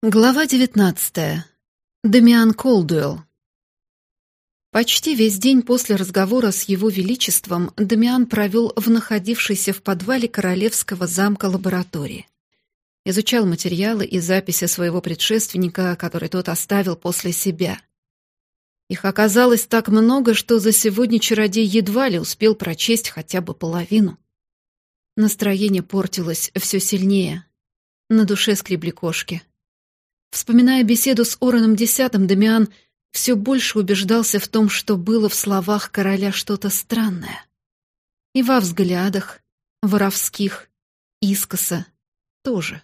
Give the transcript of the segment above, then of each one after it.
Глава девятнадцатая. Дамиан Колдуэлл. Почти весь день после разговора с его величеством Дамиан провел в находившейся в подвале королевского замка лаборатории. Изучал материалы и записи своего предшественника, который тот оставил после себя. Их оказалось так много, что за сегодня чародей едва ли успел прочесть хотя бы половину. Настроение портилось все сильнее. На душе скребли кошки — Вспоминая беседу с Ороном Десятым, Дамиан все больше убеждался в том, что было в словах короля что-то странное. И во взглядах, воровских, искоса тоже.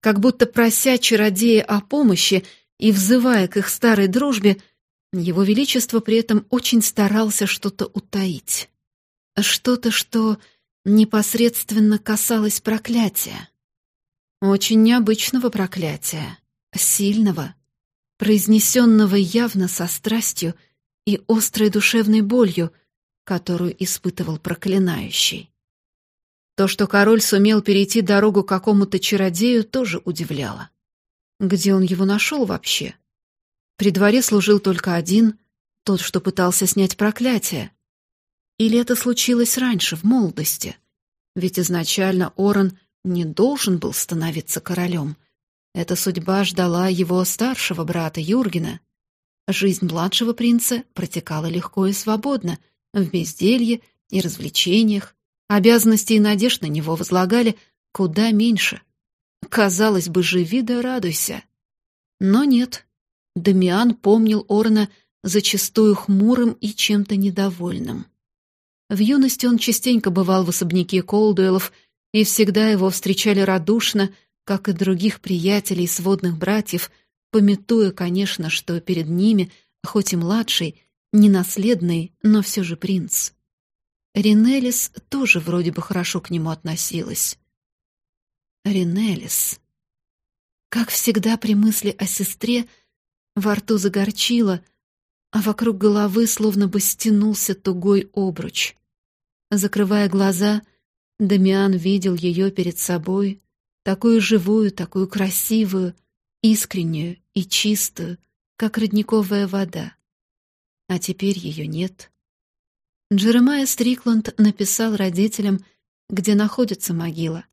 Как будто прося чародея о помощи и взывая к их старой дружбе, его Величество при этом очень старался что-то утаить. Что-то, что непосредственно касалось проклятия. Очень необычного проклятия сильного, произнесенного явно со страстью и острой душевной болью, которую испытывал проклинающий. То, что король сумел перейти дорогу какому-то чародею, тоже удивляло. Где он его нашел вообще? При дворе служил только один, тот, что пытался снять проклятие. Или это случилось раньше, в молодости? Ведь изначально Оран не должен был становиться королем — эта судьба ждала его старшего брата Юргена. Жизнь младшего принца протекала легко и свободно, в безделье и развлечениях. Обязанности и надежд на него возлагали куда меньше. Казалось бы, живи да радуйся. Но нет. Дамиан помнил Орна зачастую хмурым и чем-то недовольным. В юности он частенько бывал в особняке Колдуэлов, и всегда его встречали радушно, как и других приятелей сводных братьев, пометуя, конечно, что перед ними, хоть и младший, ненаследный, но все же принц. Ринелис тоже вроде бы хорошо к нему относилась. Ринелис. Как всегда при мысли о сестре, во рту загорчило, а вокруг головы словно бы стянулся тугой обруч. Закрывая глаза, Дамиан видел ее перед собой, такую живую, такую красивую, искреннюю и чистую, как родниковая вода. А теперь ее нет. Джеремайя Стрикланд написал родителям, где находится могила.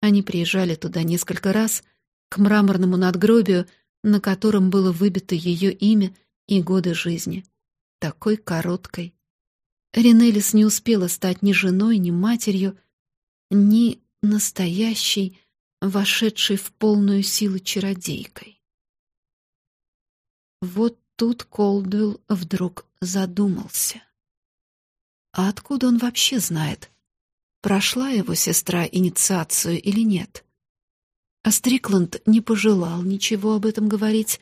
Они приезжали туда несколько раз, к мраморному надгробию, на котором было выбито ее имя и годы жизни. Такой короткой. Ринелис не успела стать ни женой, ни матерью, ни настоящей, вошедшей в полную силу чародейкой. Вот тут Колдуэлл вдруг задумался. А откуда он вообще знает, прошла его сестра инициацию или нет? А Стрикланд не пожелал ничего об этом говорить,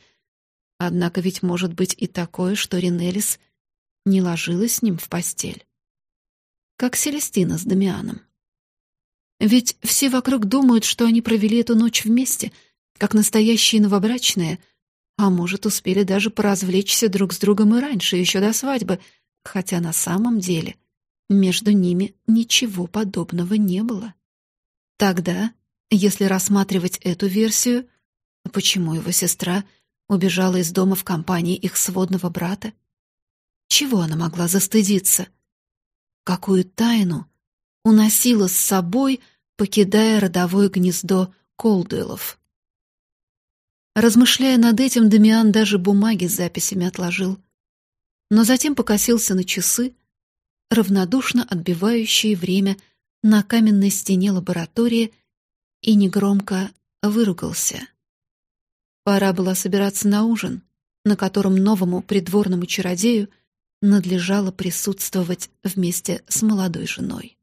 однако ведь может быть и такое, что Ринелис не ложилась с ним в постель. Как Селестина с Дамианом. Ведь все вокруг думают, что они провели эту ночь вместе, как настоящие новобрачные, а может, успели даже поразвлечься друг с другом и раньше, еще до свадьбы, хотя на самом деле между ними ничего подобного не было. Тогда, если рассматривать эту версию, почему его сестра убежала из дома в компании их сводного брата? Чего она могла застыдиться? Какую тайну уносила с собой, покидая родовое гнездо Колдуэлов. Размышляя над этим, Дамиан даже бумаги с записями отложил. Но затем покосился на часы, равнодушно отбивающие время на каменной стене лаборатории, и негромко выругался. Пора было собираться на ужин, на котором новому придворному чародею надлежало присутствовать вместе с молодой женой.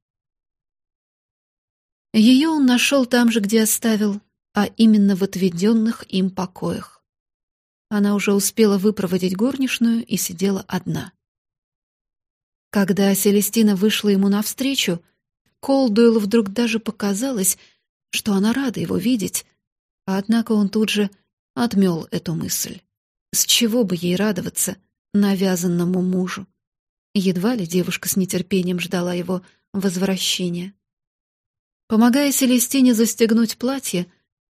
Ее он нашел там же, где оставил, а именно в отведенных им покоях. Она уже успела выпроводить горничную и сидела одна. Когда Селестина вышла ему навстречу, Колдуэлу вдруг даже показалось, что она рада его видеть, однако он тут же отмел эту мысль. С чего бы ей радоваться навязанному мужу? Едва ли девушка с нетерпением ждала его возвращения. Помогая Селестине застегнуть платье,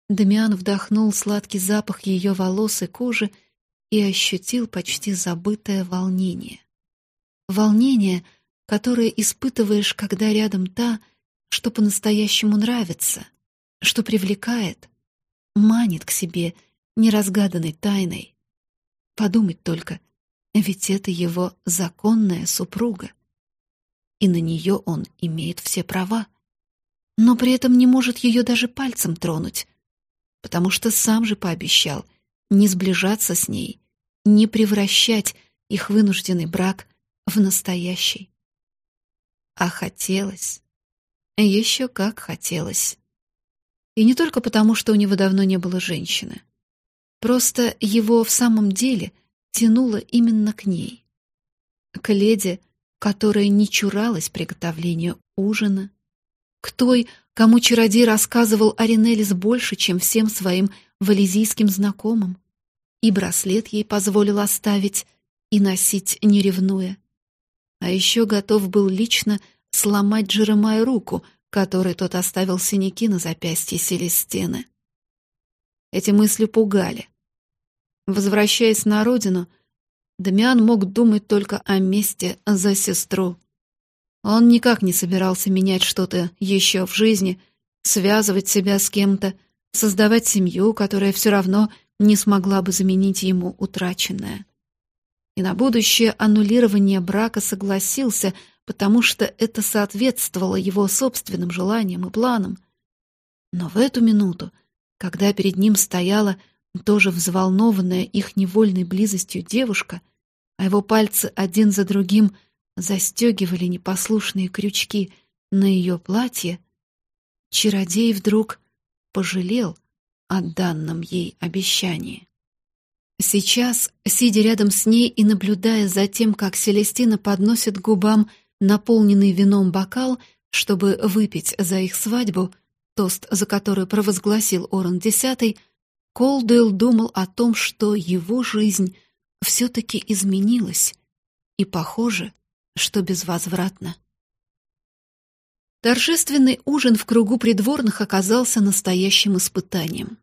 Дамиан вдохнул сладкий запах ее волос и кожи и ощутил почти забытое волнение. Волнение, которое испытываешь, когда рядом та, что по-настоящему нравится, что привлекает, манит к себе неразгаданной тайной. Подумать только, ведь это его законная супруга. И на нее он имеет все права. Но при этом не может ее даже пальцем тронуть, потому что сам же пообещал не сближаться с ней, не превращать их вынужденный брак в настоящий. А хотелось. Еще как хотелось. И не только потому, что у него давно не было женщины. Просто его в самом деле тянуло именно к ней. К леди, которая не чуралась приготовления ужина, к той, кому чародей рассказывал о больше, чем всем своим валезийским знакомым, и браслет ей позволил оставить и носить, не ревнуя. А еще готов был лично сломать Джеремаю руку, которой тот оставил синяки на запястье Селестины. Эти мысли пугали. Возвращаясь на родину, Дамиан мог думать только о мести за сестру. Он никак не собирался менять что-то еще в жизни, связывать себя с кем-то, создавать семью, которая все равно не смогла бы заменить ему утраченное. И на будущее аннулирование брака согласился, потому что это соответствовало его собственным желаниям и планам. Но в эту минуту, когда перед ним стояла тоже взволнованная их невольной близостью девушка, а его пальцы один за другим — застегивали непослушные крючки на ее платье, чародей вдруг пожалел о данном ей обещании. Сейчас, сидя рядом с ней и наблюдая за тем, как Селестина подносит губам наполненный вином бокал, чтобы выпить за их свадьбу, тост, за который провозгласил Орен Десятый, Колдуэлл думал о том, что его жизнь все-таки изменилась, и, похоже, что безвозвратно. Торжественный ужин в кругу придворных оказался настоящим испытанием.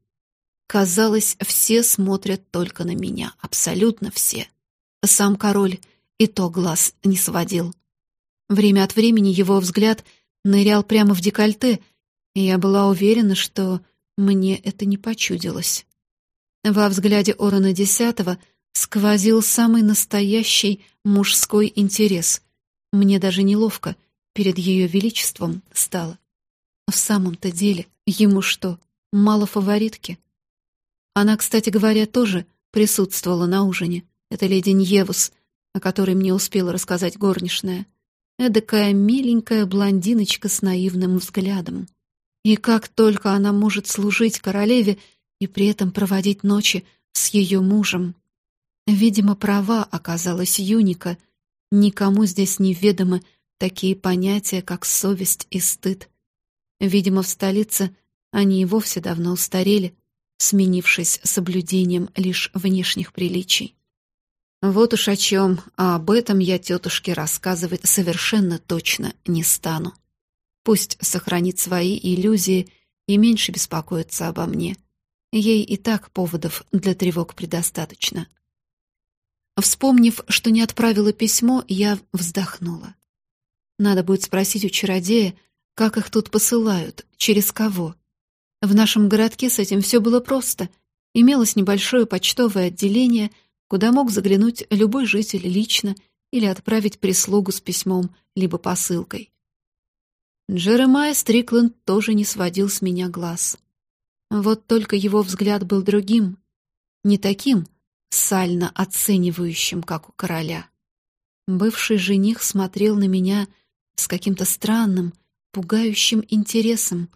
Казалось, все смотрят только на меня, абсолютно все. Сам король и то глаз не сводил. Время от времени его взгляд нырял прямо в декольте, и я была уверена, что мне это не почудилось. Во взгляде Орона Десятого — сквозил самый настоящий мужской интерес. Мне даже неловко перед ее величеством стало. В самом-то деле, ему что, мало фаворитки? Она, кстати говоря, тоже присутствовала на ужине. Это леди Ньевус, о которой мне успела рассказать горничная. Эдакая миленькая блондиночка с наивным взглядом. И как только она может служить королеве и при этом проводить ночи с ее мужем. Видимо, права оказалась Юника. Никому здесь неведомы такие понятия, как совесть и стыд. Видимо, в столице они и вовсе давно устарели, сменившись соблюдением лишь внешних приличий. Вот уж о чем, а об этом я тетушке рассказывать совершенно точно не стану. Пусть сохранит свои иллюзии и меньше беспокоится обо мне. Ей и так поводов для тревог предостаточно. Вспомнив, что не отправила письмо, я вздохнула. Надо будет спросить у чародея, как их тут посылают, через кого. В нашем городке с этим все было просто. Имелось небольшое почтовое отделение, куда мог заглянуть любой житель лично или отправить прислугу с письмом либо посылкой. Джеремайя Стрикленд тоже не сводил с меня глаз. Вот только его взгляд был другим, не таким — сально оценивающим, как у короля. Бывший жених смотрел на меня с каким-то странным, пугающим интересом,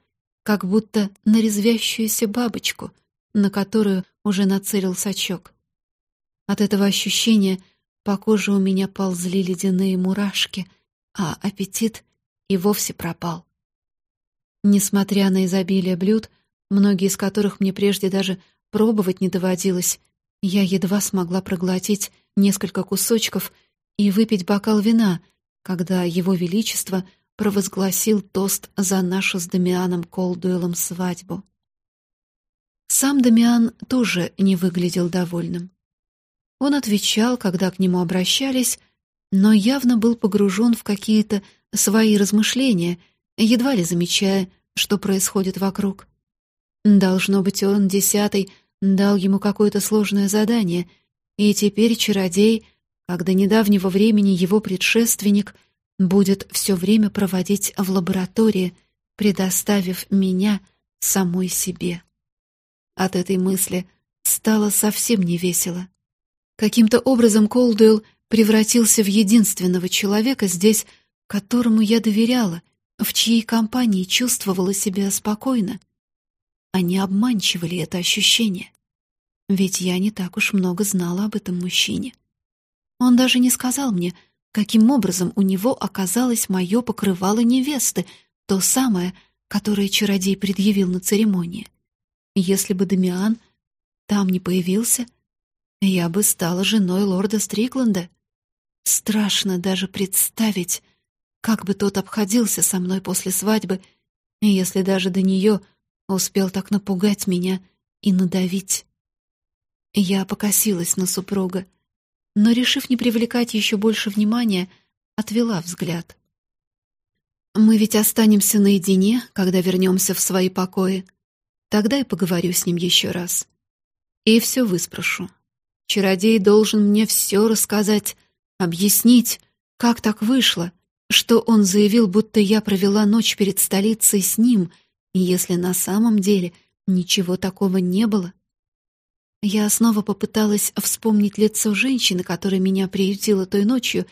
как будто на резвящуюся бабочку, на которую уже нацелил сачок. От этого ощущения по коже у меня ползли ледяные мурашки, а аппетит и вовсе пропал. Несмотря на изобилие блюд, многие из которых мне прежде даже пробовать не доводилось, я едва смогла проглотить несколько кусочков и выпить бокал вина, когда его величество провозгласил тост за нашу с Дамианом Колдуэлом свадьбу. Сам Дамиан тоже не выглядел довольным. Он отвечал, когда к нему обращались, но явно был погружен в какие-то свои размышления, едва ли замечая, что происходит вокруг. Должно быть, он, десятый, дал ему какое-то сложное задание, и теперь чародей, как до недавнего времени его предшественник, будет все время проводить в лаборатории, предоставив меня самой себе. От этой мысли стало совсем невесело. Каким-то образом Колдуэлл превратился в единственного человека здесь, которому я доверяла, в чьей компании чувствовала себя спокойно. Они обманчивали это ощущение. Ведь я не так уж много знала об этом мужчине. Он даже не сказал мне, каким образом у него оказалось мое покрывало невесты, то самое, которое чародей предъявил на церемонии. Если бы Дамиан там не появился, я бы стала женой лорда Стрикленда. Страшно даже представить, как бы тот обходился со мной после свадьбы, если даже до нее успел так напугать меня и надавить. Я покосилась на супруга, но, решив не привлекать еще больше внимания, отвела взгляд. «Мы ведь останемся наедине, когда вернемся в свои покои. Тогда и поговорю с ним еще раз. И все выспрошу. Чародей должен мне все рассказать, объяснить, как так вышло, что он заявил, будто я провела ночь перед столицей с ним, если на самом деле ничего такого не было. Я снова попыталась вспомнить лицо женщины, которая меня приютила той ночью,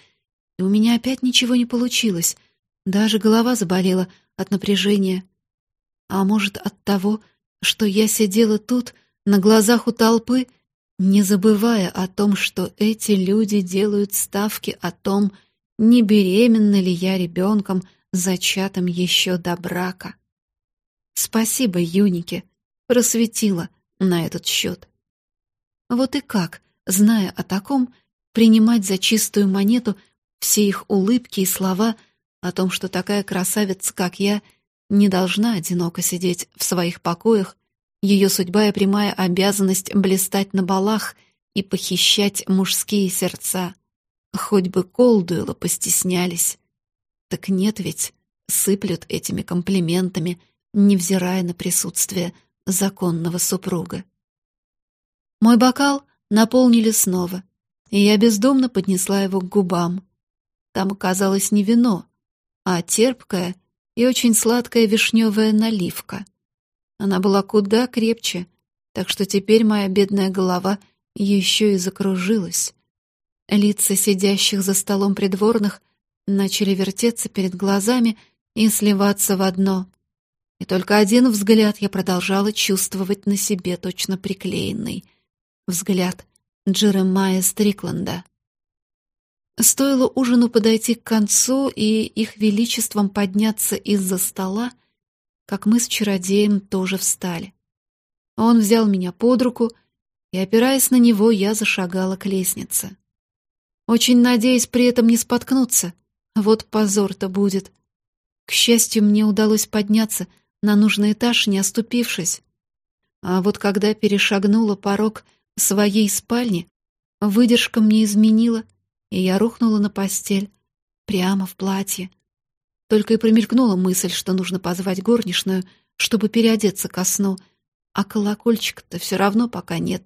и у меня опять ничего не получилось. Даже голова заболела от напряжения. А может, от того, что я сидела тут, на глазах у толпы, не забывая о том, что эти люди делают ставки о том, не беременна ли я ребенком, зачатым еще до брака. Спасибо, Юнике, просветила на этот счет. Вот и как, зная о таком, принимать за чистую монету все их улыбки и слова о том, что такая красавица, как я, не должна одиноко сидеть в своих покоях ее судьба и прямая обязанность блистать на балах и похищать мужские сердца. Хоть бы Колдуэла постеснялись. Так нет ведь, сыплют этими комплиментами, невзирая на присутствие законного супруга. Мой бокал наполнили снова, и я бездумно поднесла его к губам. Там оказалось не вино, а терпкая и очень сладкая вишневая наливка — она была куда крепче, так что теперь моя бедная голова еще и закружилась. Лица сидящих за столом придворных начали вертеться перед глазами и сливаться в одно. И только один взгляд я продолжала чувствовать на себе точно приклеенный. Взгляд Джеремая Стрикленда. Стоило ужину подойти к концу и их величеством подняться из-за стола, как мы с чародеем тоже встали. Он взял меня под руку, и, опираясь на него, я зашагала к лестнице. Очень надеясь при этом не споткнуться. Вот позор-то будет. К счастью, мне удалось подняться на нужный этаж, не оступившись. А вот когда перешагнула порог своей спальни, выдержка мне изменила, и я рухнула на постель, прямо в платье, только и промелькнула мысль, что нужно позвать горничную, чтобы переодеться ко сну, а колокольчика-то все равно пока нет.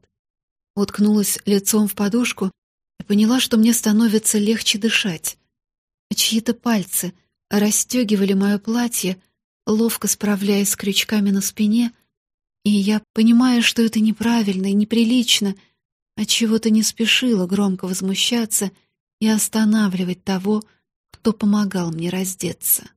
Уткнулась лицом в подушку и поняла, что мне становится легче дышать. Чьи-то пальцы расстегивали мое платье, ловко справляясь с крючками на спине, и я, понимая, что это неправильно и неприлично, отчего-то не спешила громко возмущаться и останавливать того, кто помогал мне раздеться.